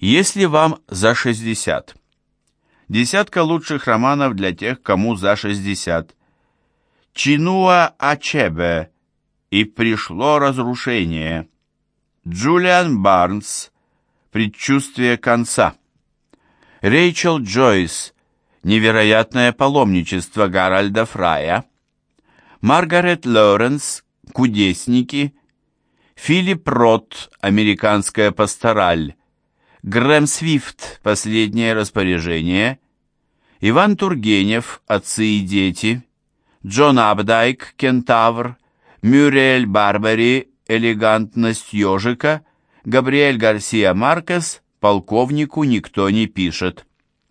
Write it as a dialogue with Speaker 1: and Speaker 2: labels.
Speaker 1: Если вам за 60. Десятка лучших романов для тех, кому за 60. Чинуа Ачебе и пришло разрушение. Джулиан Барнс. Предчувствие конца. Рейчел Джойс. Невероятное паломничество Гарольда Фрая. Маргарет Лоренс. Кудесники. Филипп Рот. Американская пастораль. Грэм Свифт. Последнее распоряжение. Иван Тургенев. Отцы и дети. Джон Абдайк. Кентавр. Мюрриэль Барбари «Элегантность ежика», Габриэль Гарсия Маркес «Полковнику никто не пишет».